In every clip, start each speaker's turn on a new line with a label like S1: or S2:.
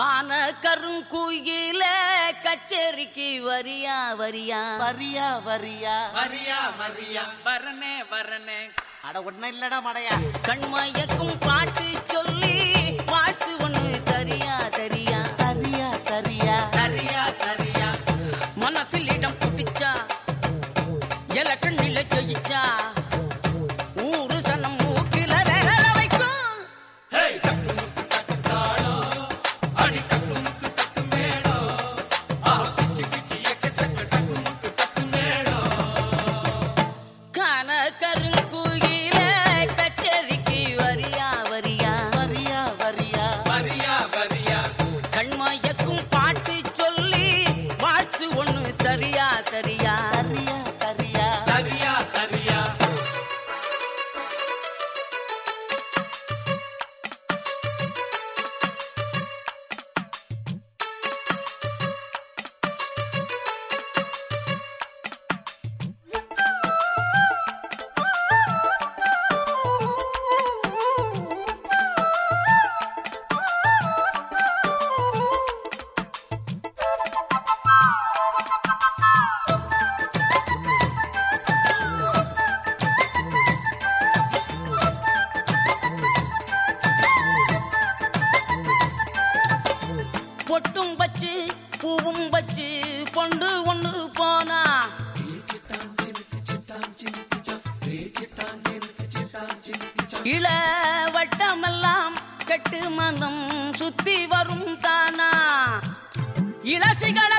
S1: கருங்குயில கச்சேரிக்கு வரியா வரியா?
S2: வரியா வரியா.
S3: வரியா வரியா.
S4: வரனே வரனே.
S2: அட ஒன்னும் இல்லடா மடையா.
S1: கண்மயக்கும் பாட்டு சொல்லி பூவும் வச்சு கொண்டு ஒண்ணு போனா. இள வட்டமெல்லாம் கட்டு மனம் சுத்தி வரும் தானா? இளசிகளை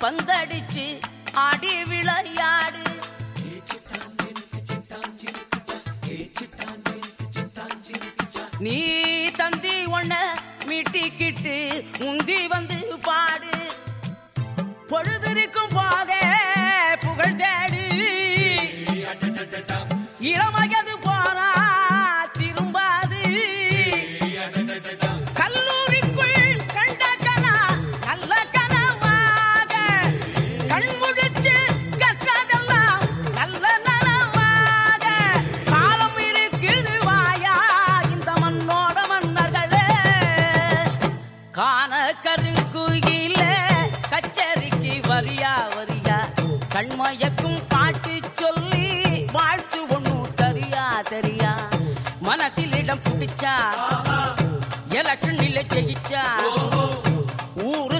S1: பந்தடிச்சு ஆடி விளையாடு. நீ தந்தி ஒன்ன மீட்டிக்கிட்டு முந்தி வந்து பாடு. பொழுதிருக்கும் போதே புகழ் தேடி. இளமயது கருங்குயில கச்சேரிக்கு வரியா வரியா? கண்மயக்கும் பாட்டு சொல்லி வாழ்த்து ஒண்ணு தரியா தரியா? மனசில் இடம் பிடிச்சா எலக்ஷனில் ஜெயிச்சா? ஊர்